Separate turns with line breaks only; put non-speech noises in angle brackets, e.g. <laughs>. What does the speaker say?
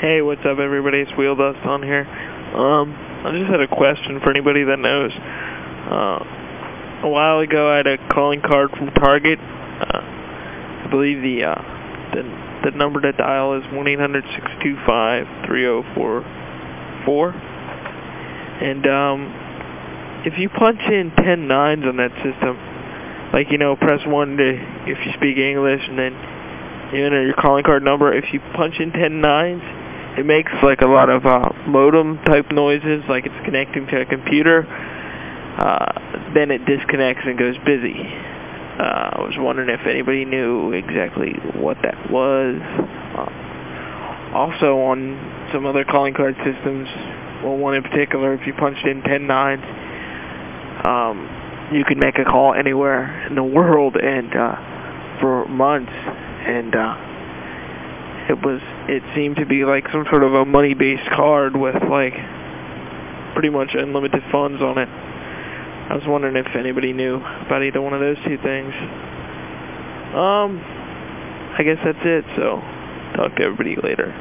Hey, what's up everybody? It's Wheel Dust on here. Um, I just had a question for anybody that knows. Uh, a while ago I had a calling card from Target. Uh, I believe the, uh, the, the number to dial is 1-800-625-3044. And, um, if you punch in 10 nines on that system, like, you know, press 1 to, if you speak English, and then you enter your calling card number, if you punch in 10 nines, it makes like a lot of uh, modem type noises, like it's connecting to a computer. Uh, then it disconnects and goes busy. Uh, I was wondering if anybody knew exactly what that was. Also on some other calling card systems, well one in particular, if you punched in 10 nines, um, you could make a call anywhere in the <laughs> world and uh, for months and uh, it was it seemed to be like some sort of a money-based card with like pretty much unlimited funds on it. I was wondering if anybody knew about either one of those two things. Um, I guess that's it, so talk to everybody later.